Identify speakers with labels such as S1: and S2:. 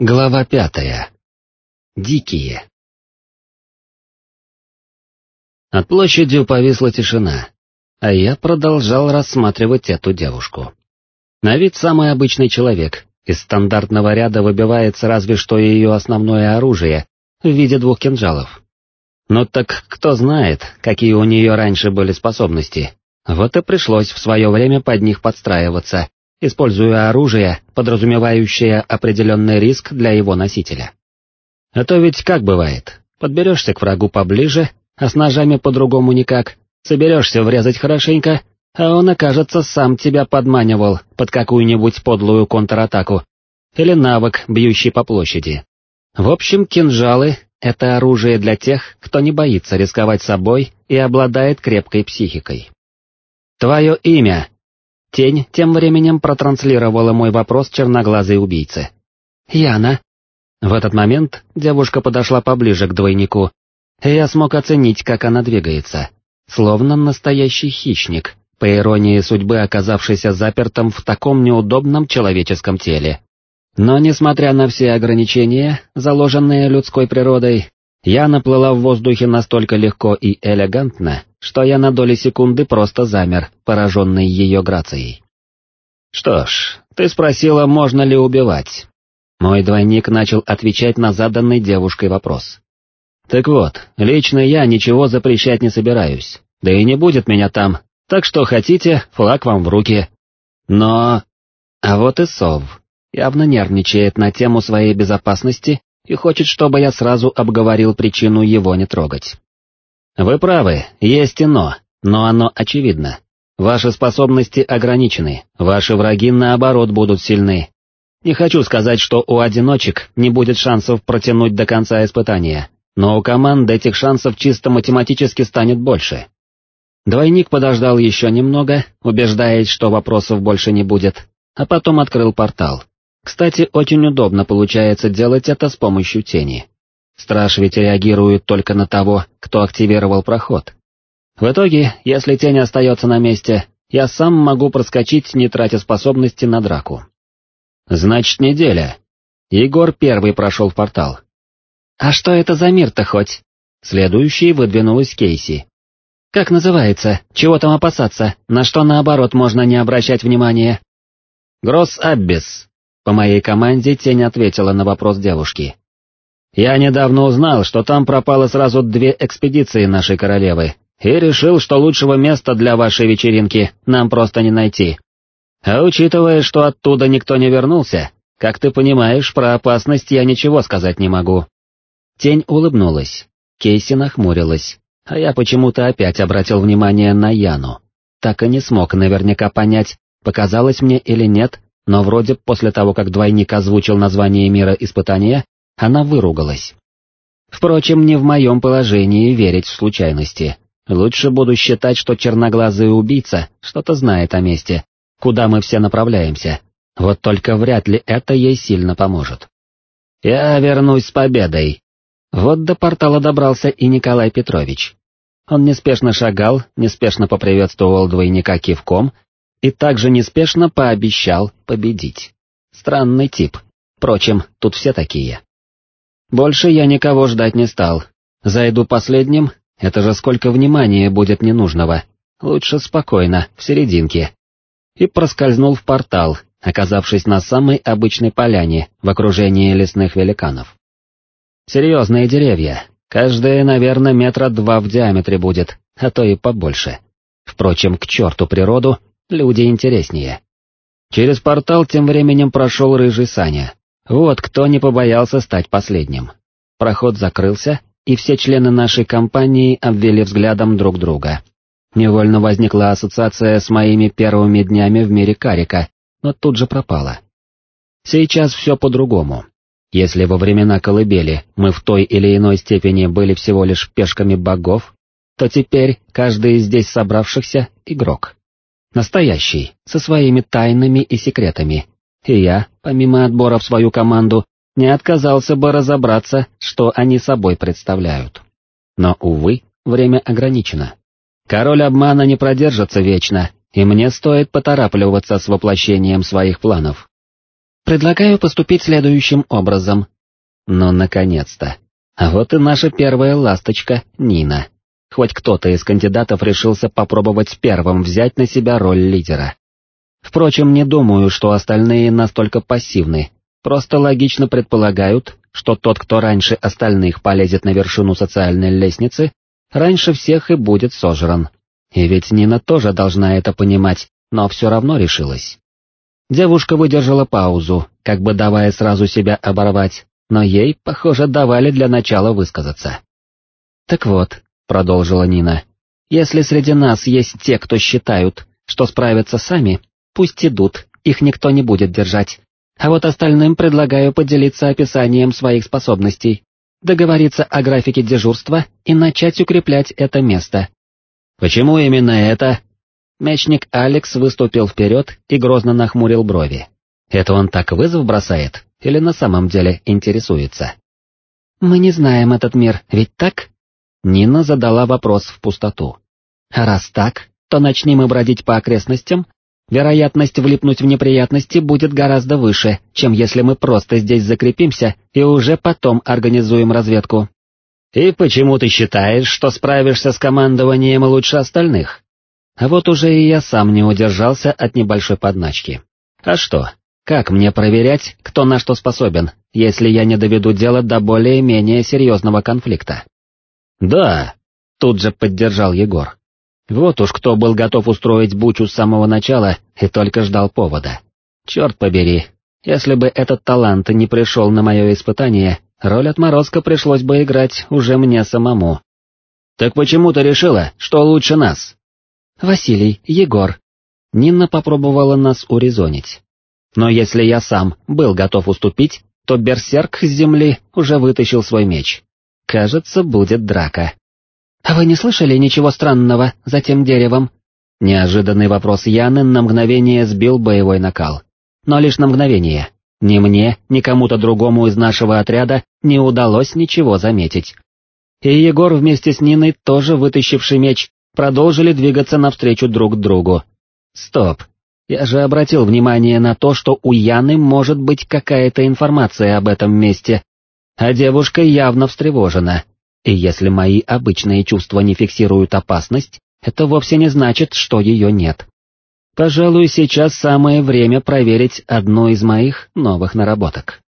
S1: Глава пятая. Дикие. От площади повисла тишина, а я продолжал рассматривать эту девушку. На вид самый обычный человек, из стандартного ряда выбивается разве что ее основное оружие в виде двух кинжалов. Но так кто знает, какие у нее раньше были способности, вот и пришлось в свое время под них подстраиваться, используя оружие, подразумевающее определенный риск для его носителя. А то ведь как бывает, подберешься к врагу поближе, а с ножами по-другому никак, соберешься врезать хорошенько, а он, окажется, сам тебя подманивал под какую-нибудь подлую контратаку, или навык, бьющий по площади. В общем, кинжалы — это оружие для тех, кто не боится рисковать собой и обладает крепкой психикой. «Твое имя?» Тень тем временем протранслировала мой вопрос черноглазой убийце. «Яна». В этот момент девушка подошла поближе к двойнику, и я смог оценить, как она двигается. Словно настоящий хищник, по иронии судьбы оказавшийся запертым в таком неудобном человеческом теле. Но несмотря на все ограничения, заложенные людской природой, я наплыла в воздухе настолько легко и элегантно, что я на доли секунды просто замер, пораженный ее грацией. «Что ж, ты спросила, можно ли убивать?» Мой двойник начал отвечать на заданный девушкой вопрос. «Так вот, лично я ничего запрещать не собираюсь, да и не будет меня там, так что хотите, флаг вам в руки. Но... А вот и Сов явно нервничает на тему своей безопасности и хочет, чтобы я сразу обговорил причину его не трогать. Вы правы, есть и но, но оно очевидно. Ваши способности ограничены, ваши враги наоборот будут сильны. Не хочу сказать, что у одиночек не будет шансов протянуть до конца испытания, но у команд этих шансов чисто математически станет больше. Двойник подождал еще немного, убеждаясь, что вопросов больше не будет, а потом открыл портал. Кстати, очень удобно получается делать это с помощью тени. Страж ведь реагирует только на того, кто активировал проход. В итоге, если тень остается на месте, я сам могу проскочить, не тратя способности на драку. Значит, неделя. Егор первый прошел в портал. А что это за мир-то хоть? Следующий выдвинулась Кейси. Как называется? Чего там опасаться? На что наоборот можно не обращать внимания? Гросс Аббис. По моей команде тень ответила на вопрос девушки. Я недавно узнал, что там пропало сразу две экспедиции нашей королевы, и решил, что лучшего места для вашей вечеринки нам просто не найти. А учитывая, что оттуда никто не вернулся, как ты понимаешь, про опасность я ничего сказать не могу». Тень улыбнулась, Кейси нахмурилась, а я почему-то опять обратил внимание на Яну. Так и не смог наверняка понять, показалось мне или нет, но вроде после того, как двойник озвучил название мира испытания, она выругалась. Впрочем, не в моем положении верить в случайности. Лучше буду считать, что черноглазый убийца что-то знает о месте, куда мы все направляемся. Вот только вряд ли это ей сильно поможет. Я вернусь с победой. Вот до портала добрался и Николай Петрович. Он неспешно шагал, неспешно поприветствовал двойника кивком и также неспешно пообещал победить. Странный тип. Впрочем, тут все такие. Больше я никого ждать не стал. Зайду последним, это же сколько внимания будет ненужного. Лучше спокойно, в серединке. И проскользнул в портал, оказавшись на самой обычной поляне в окружении лесных великанов. Серьезные деревья, каждая, наверное, метра два в диаметре будет, а то и побольше. Впрочем, к черту природу, люди интереснее. Через портал тем временем прошел рыжий Саня, вот кто не побоялся стать последним. Проход закрылся, и все члены нашей компании обвели взглядом друг друга. Невольно возникла ассоциация с моими первыми днями в мире Карика, но тут же пропала. Сейчас все по-другому. Если во времена колыбели мы в той или иной степени были всего лишь пешками богов, то теперь каждый из здесь собравшихся — игрок. Настоящий, со своими тайнами и секретами, и я, помимо отбора в свою команду, не отказался бы разобраться, что они собой представляют. Но, увы, время ограничено. Король обмана не продержится вечно, и мне стоит поторапливаться с воплощением своих планов. Предлагаю поступить следующим образом. Ну, наконец-то. А вот и наша первая ласточка, Нина. Хоть кто-то из кандидатов решился попробовать первым взять на себя роль лидера. Впрочем, не думаю, что остальные настолько пассивны, просто логично предполагают, что тот, кто раньше остальных полезет на вершину социальной лестницы, раньше всех и будет сожран. И ведь Нина тоже должна это понимать, но все равно решилась. Девушка выдержала паузу, как бы давая сразу себя оборвать, но ей, похоже, давали для начала высказаться. «Так вот», — продолжила Нина, — «если среди нас есть те, кто считают, что справятся сами, пусть идут, их никто не будет держать, а вот остальным предлагаю поделиться описанием своих способностей, договориться о графике дежурства и начать укреплять это место. Почему именно это? Мечник Алекс выступил вперед и грозно нахмурил брови. Это он так вызов бросает или на самом деле интересуется? Мы не знаем этот мир, ведь так? Нина задала вопрос в пустоту. Раз так, то начни мы бродить по окрестностям, вероятность влипнуть в неприятности будет гораздо выше, чем если мы просто здесь закрепимся и уже потом организуем разведку. И почему ты считаешь, что справишься с командованием лучше остальных? А вот уже и я сам не удержался от небольшой подначки. А что, как мне проверять, кто на что способен, если я не доведу дело до более-менее серьезного конфликта? Да, тут же поддержал Егор. Вот уж кто был готов устроить бучу с самого начала и только ждал повода. Черт побери, если бы этот талант не пришел на мое испытание, роль отморозка пришлось бы играть уже мне самому. Так почему ты решила, что лучше нас? Василий, Егор. Нина попробовала нас урезонить. Но если я сам был готов уступить, то берсерк с земли уже вытащил свой меч. Кажется, будет драка. «А вы не слышали ничего странного за тем деревом?» Неожиданный вопрос Яны на мгновение сбил боевой накал. Но лишь на мгновение. Ни мне, ни кому-то другому из нашего отряда не удалось ничего заметить. И Егор вместе с Ниной, тоже вытащивший меч, продолжили двигаться навстречу друг другу. Стоп. Я же обратил внимание на то, что у Яны может быть какая-то информация об этом месте, а девушка явно встревожена. И если мои обычные чувства не фиксируют опасность, это вовсе не значит, что ее нет. Пожалуй, сейчас самое время проверить одну из моих новых наработок.